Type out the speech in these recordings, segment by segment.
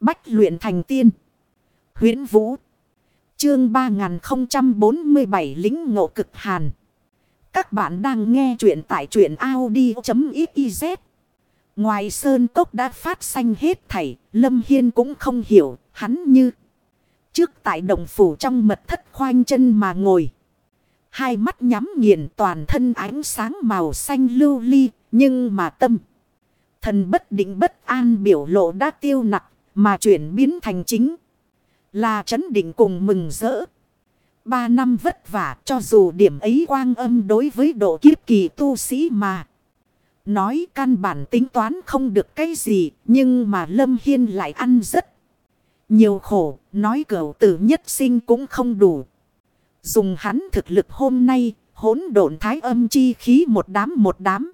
Bách luyện thành tiên. huyễn Vũ. Chương 3047 lính ngộ cực hàn. Các bạn đang nghe truyện tại truyện Audi.xyz. Ngoài sơn cốc đã phát xanh hết thảy. Lâm Hiên cũng không hiểu. Hắn như. Trước tại đồng phủ trong mật thất khoanh chân mà ngồi. Hai mắt nhắm nghiền, toàn thân ánh sáng màu xanh lưu ly. Nhưng mà tâm. Thần bất định bất an biểu lộ đã tiêu nặng. Mà chuyển biến thành chính. Là chấn định cùng mừng rỡ. Ba năm vất vả, cho dù điểm ấy quang âm đối với độ kiếp kỳ tu sĩ mà. Nói căn bản tính toán không được cái gì. Nhưng mà Lâm Hiên lại ăn rất nhiều khổ. Nói cửu tử nhất sinh cũng không đủ. Dùng hắn thực lực hôm nay. Hốn độn thái âm chi khí một đám một đám.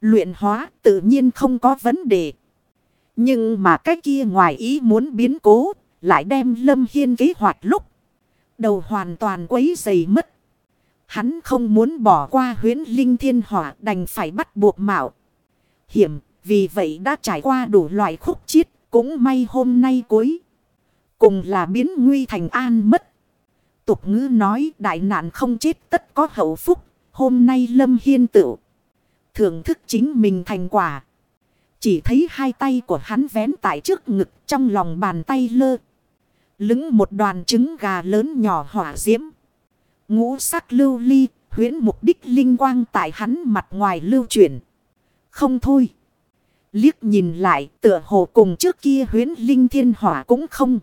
Luyện hóa tự nhiên không có vấn đề. Nhưng mà cái kia ngoài ý muốn biến cố, lại đem Lâm Hiên kế hoạch lúc. Đầu hoàn toàn quấy dày mất. Hắn không muốn bỏ qua huyến linh thiên hỏa đành phải bắt buộc mạo. Hiểm, vì vậy đã trải qua đủ loại khúc chiết, cũng may hôm nay cuối. Cùng là biến nguy thành an mất. Tục ngữ nói đại nạn không chết tất có hậu phúc, hôm nay Lâm Hiên tự. Thưởng thức chính mình thành quả. Chỉ thấy hai tay của hắn vén tại trước ngực trong lòng bàn tay lơ. Lứng một đoàn trứng gà lớn nhỏ hỏa diễm. Ngũ sắc lưu ly, huyễn mục đích linh quang tại hắn mặt ngoài lưu chuyển. Không thôi. Liếc nhìn lại tựa hồ cùng trước kia huyễn linh thiên hỏa cũng không.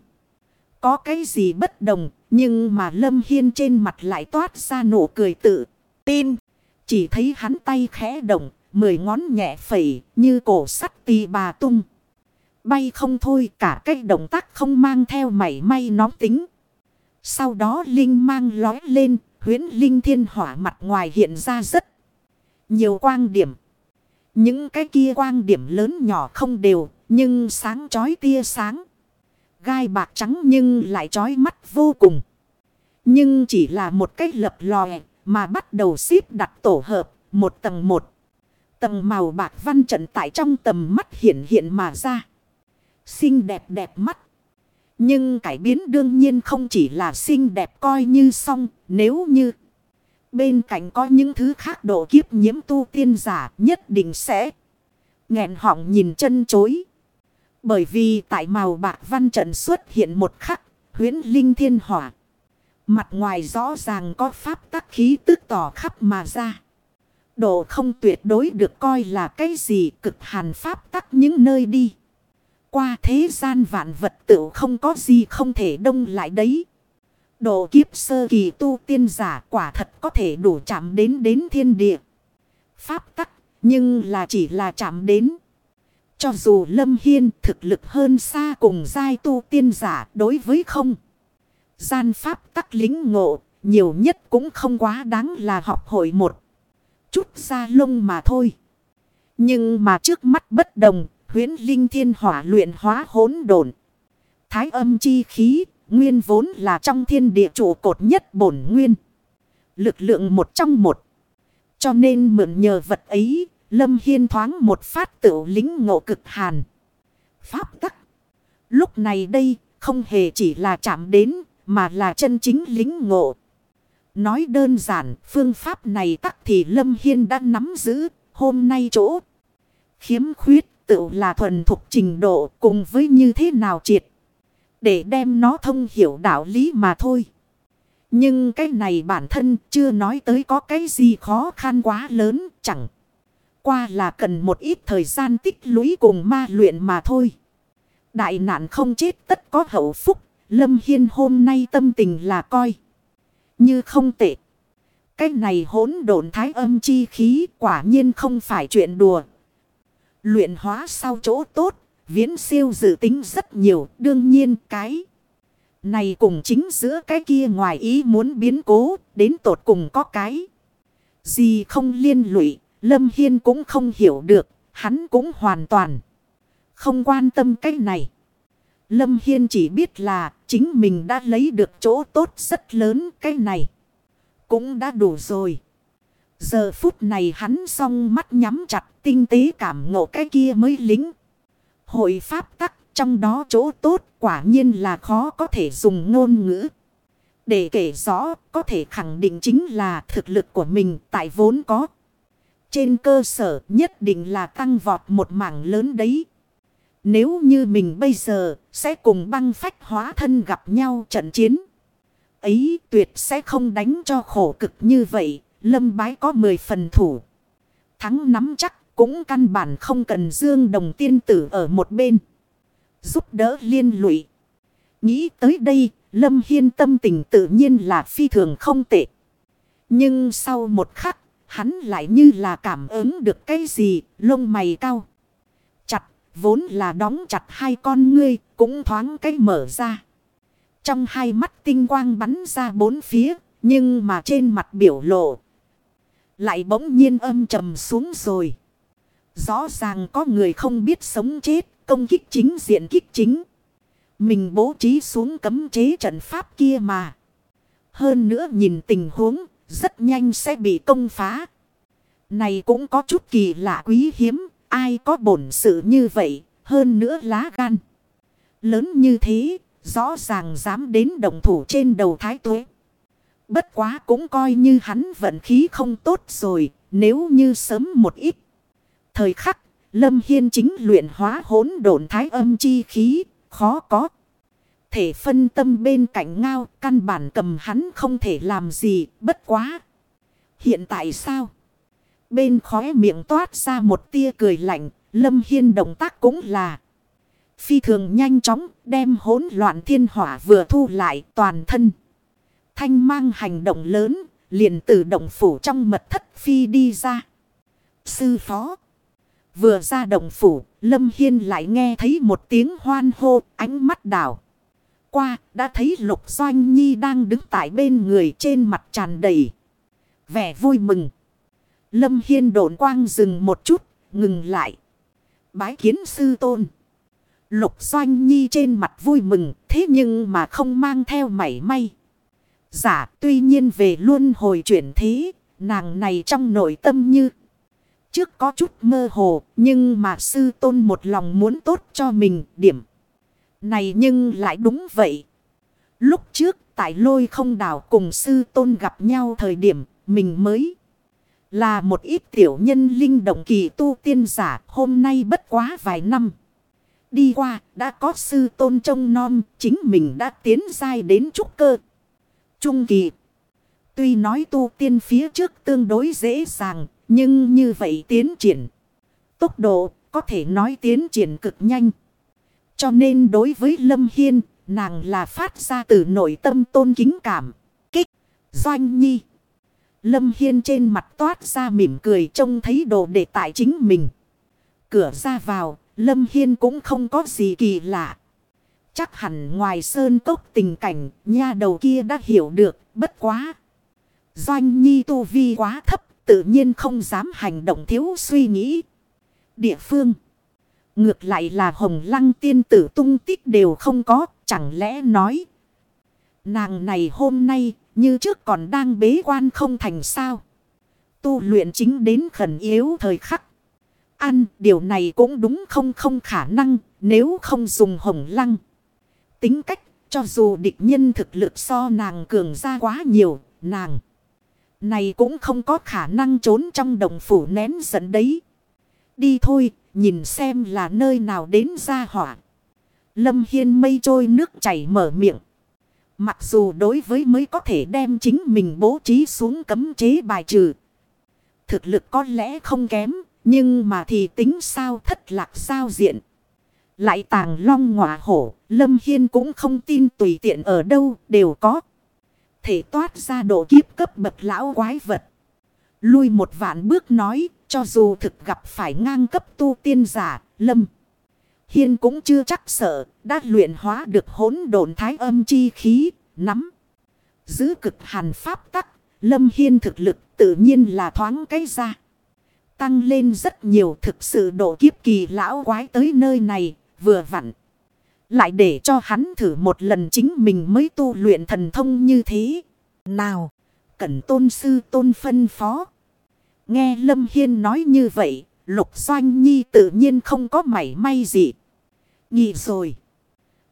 Có cái gì bất đồng, nhưng mà Lâm Hiên trên mặt lại toát ra nụ cười tự tin. Chỉ thấy hắn tay khẽ động, Mười ngón nhẹ phẩy như cổ sắt tì bà tung. Bay không thôi cả cái động tác không mang theo mảy may nóng tính. Sau đó Linh mang lói lên, huyến Linh thiên hỏa mặt ngoài hiện ra rất nhiều quang điểm. Những cái kia quang điểm lớn nhỏ không đều, nhưng sáng chói tia sáng. Gai bạc trắng nhưng lại chói mắt vô cùng. Nhưng chỉ là một cái lập lòe mà bắt đầu xếp đặt tổ hợp, một tầng một. Tầng màu bạc văn trận tại trong tầm mắt hiện hiện mà ra. Xinh đẹp đẹp mắt. Nhưng cải biến đương nhiên không chỉ là xinh đẹp coi như xong, nếu như bên cạnh có những thứ khác độ kiếp nhiễm tu tiên giả nhất định sẽ nghẹn họng nhìn chân chối. Bởi vì tại màu bạc văn trận xuất hiện một khắc huyến linh thiên hỏa. Mặt ngoài rõ ràng có pháp tắc khí tức tỏ khắp mà ra độ không tuyệt đối được coi là cái gì cực hàn pháp tắc những nơi đi. Qua thế gian vạn vật tự không có gì không thể đông lại đấy. Độ kiếp sơ kỳ tu tiên giả quả thật có thể đủ chạm đến đến thiên địa. Pháp tắc, nhưng là chỉ là chạm đến. Cho dù Lâm Hiên thực lực hơn xa cùng giai tu tiên giả đối với không. Gian pháp tắc lính ngộ, nhiều nhất cũng không quá đáng là học hội một chút ra lông mà thôi. Nhưng mà trước mắt bất đồng, huyến linh thiên hỏa luyện hóa hỗn độn. Thái âm chi khí, nguyên vốn là trong thiên địa trụ cột nhất bổn nguyên. Lực lượng một trong một. Cho nên mượn nhờ vật ấy, Lâm Hiên thoáng một phát tự lính ngộ cực hàn. Pháp tắc. Lúc này đây, không hề chỉ là chạm đến, mà là chân chính lính ngộ. Nói đơn giản, phương pháp này tắc thì Lâm Hiên đã nắm giữ, hôm nay chỗ. Khiếm khuyết tự là thuần thuộc trình độ cùng với như thế nào triệt. Để đem nó thông hiểu đạo lý mà thôi. Nhưng cái này bản thân chưa nói tới có cái gì khó khăn quá lớn chẳng. Qua là cần một ít thời gian tích lũy cùng ma luyện mà thôi. Đại nạn không chết tất có hậu phúc. Lâm Hiên hôm nay tâm tình là coi như không tệ. Cái này hỗn độn thái âm chi khí quả nhiên không phải chuyện đùa. Luyện hóa sau chỗ tốt, viễn siêu dự tính rất nhiều, đương nhiên cái. Này cùng chính giữa cái kia ngoài ý muốn biến cố, đến tột cùng có cái. Gì không liên lụy, Lâm Hiên cũng không hiểu được, hắn cũng hoàn toàn không quan tâm cái này. Lâm Hiên chỉ biết là chính mình đã lấy được chỗ tốt rất lớn, cái này. Cũng đã đủ rồi. Giờ phút này hắn song mắt nhắm chặt, tinh tế cảm ngộ cái kia mới lính. Hội pháp tắc, trong đó chỗ tốt quả nhiên là khó có thể dùng ngôn ngữ. Để kể rõ, có thể khẳng định chính là thực lực của mình tại vốn có. Trên cơ sở nhất định là tăng vọt một mảng lớn đấy. Nếu như mình bây giờ sẽ cùng băng phách hóa thân gặp nhau trận chiến. Ấy tuyệt sẽ không đánh cho khổ cực như vậy. Lâm bái có 10 phần thủ. Thắng nắm chắc cũng căn bản không cần dương đồng tiên tử ở một bên. Giúp đỡ liên lụy. Nghĩ tới đây, Lâm Hiên tâm tình tự nhiên là phi thường không tệ. Nhưng sau một khắc, hắn lại như là cảm ứng được cái gì, lông mày cao. Vốn là đóng chặt hai con ngươi cũng thoáng cách mở ra. Trong hai mắt tinh quang bắn ra bốn phía nhưng mà trên mặt biểu lộ lại bỗng nhiên âm trầm xuống rồi. Rõ ràng có người không biết sống chết, công kích chính diện kích chính. Mình bố trí xuống cấm chế trận pháp kia mà. Hơn nữa nhìn tình huống, rất nhanh sẽ bị công phá. Này cũng có chút kỳ lạ quý hiếm, ai có bổn sự như vậy, hơn nữa lá gan. Lớn như thế, rõ ràng dám đến đồng thủ trên đầu thái tuế. Bất quá cũng coi như hắn vận khí không tốt rồi, nếu như sớm một ít. Thời khắc, Lâm Hiên chính luyện hóa hỗn độn thái âm chi khí, khó có. Thể phân tâm bên cạnh ngao, căn bản cầm hắn không thể làm gì, bất quá. Hiện tại sao? Bên khóe miệng toát ra một tia cười lạnh, Lâm Hiên động tác cũng là. Phi thường nhanh chóng, đem hỗn loạn thiên hỏa vừa thu lại toàn thân. Thanh mang hành động lớn, liền từ động phủ trong mật thất phi đi ra. Sư phó. Vừa ra động phủ, Lâm Hiên lại nghe thấy một tiếng hoan hô, ánh mắt đảo. Qua, đã thấy Lục Doanh Nhi đang đứng tại bên người trên mặt tràn đầy. Vẻ vui mừng. Lâm Hiên độn quang dừng một chút, ngừng lại. Bái kiến sư tôn. Lục Doanh Nhi trên mặt vui mừng, thế nhưng mà không mang theo mảy may. Giả tuy nhiên về luôn hồi chuyển thế, nàng này trong nội tâm như Trước có chút mơ hồ, nhưng mà sư tôn một lòng muốn tốt cho mình điểm. Này nhưng lại đúng vậy. Lúc trước tại lôi không đảo cùng sư tôn gặp nhau thời điểm mình mới là một ít tiểu nhân linh động kỳ tu tiên giả hôm nay bất quá vài năm. Đi qua đã có sư tôn trông non chính mình đã tiến dai đến trúc cơ. Trung kỳ. Tuy nói tu tiên phía trước tương đối dễ dàng nhưng như vậy tiến triển. Tốc độ có thể nói tiến triển cực nhanh. Cho nên đối với Lâm Hiên, nàng là phát ra từ nội tâm tôn kính cảm. Kích, doanh nhi. Lâm Hiên trên mặt toát ra mỉm cười trông thấy đồ để tại chính mình. Cửa ra vào, Lâm Hiên cũng không có gì kỳ lạ. Chắc hẳn ngoài sơn cốc tình cảnh, nha đầu kia đã hiểu được, bất quá. Doanh nhi tu vi quá thấp tự nhiên không dám hành động thiếu suy nghĩ. Địa phương. Ngược lại là hồng lăng tiên tử tung tích đều không có. Chẳng lẽ nói. Nàng này hôm nay như trước còn đang bế quan không thành sao. Tu luyện chính đến khẩn yếu thời khắc. Ăn điều này cũng đúng không không khả năng nếu không dùng hồng lăng. Tính cách cho dù địch nhân thực lực so nàng cường ra quá nhiều nàng. Này cũng không có khả năng trốn trong đồng phủ nén giận đấy. Đi thôi, nhìn xem là nơi nào đến ra hỏa. Lâm Hiên mây trôi nước chảy mở miệng. Mặc dù đối với mới có thể đem chính mình bố trí xuống cấm chế bài trừ. Thực lực có lẽ không kém, nhưng mà thì tính sao thất lạc sao diện. Lại tàng long ngọa hổ, Lâm Hiên cũng không tin tùy tiện ở đâu đều có thể toát ra độ kiếp cấp bậc lão quái vật. Lui một vạn bước nói, cho dù thực gặp phải ngang cấp tu tiên giả, lâm. Hiên cũng chưa chắc sợ, đã luyện hóa được hỗn độn thái âm chi khí, nắm. Giữ cực hàn pháp tắc, lâm hiên thực lực tự nhiên là thoáng cái ra. Tăng lên rất nhiều thực sự độ kiếp kỳ lão quái tới nơi này, vừa vặn. Lại để cho hắn thử một lần chính mình mới tu luyện thần thông như thế. Nào, cẩn tôn sư tôn phân phó. Nghe Lâm Hiên nói như vậy, Lục Doanh Nhi tự nhiên không có mảy may gì. Nhị rồi.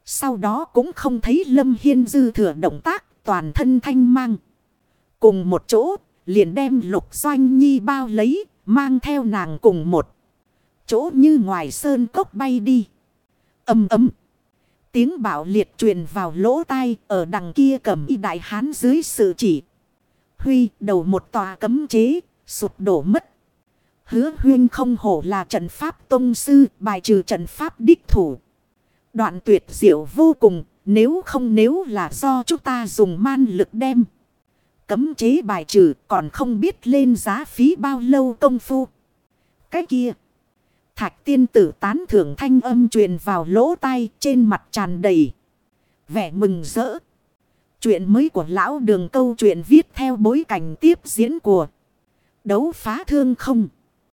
Sau đó cũng không thấy Lâm Hiên dư thừa động tác toàn thân thanh mang. Cùng một chỗ liền đem lục doanh nhi bao lấy mang theo nàng cùng một chỗ như ngoài sơn cốc bay đi. Âm ấm. Tiếng bảo liệt truyền vào lỗ tai ở đằng kia cầm y đại hán dưới sự chỉ. Huy đầu một tòa cấm chế, sụp đổ mất. Hứa huyên không hổ là trận pháp tông sư, bài trừ trận pháp đích thủ. Đoạn tuyệt diệu vô cùng, nếu không nếu là do chúng ta dùng man lực đem. Cấm chế bài trừ còn không biết lên giá phí bao lâu công phu. Cái kia. Thạch tiên tử tán thưởng thanh âm truyền vào lỗ tai trên mặt tràn đầy. Vẻ mừng rỡ. Chuyện mới của lão đường câu chuyện viết theo bối cảnh tiếp diễn của đấu phá thương không.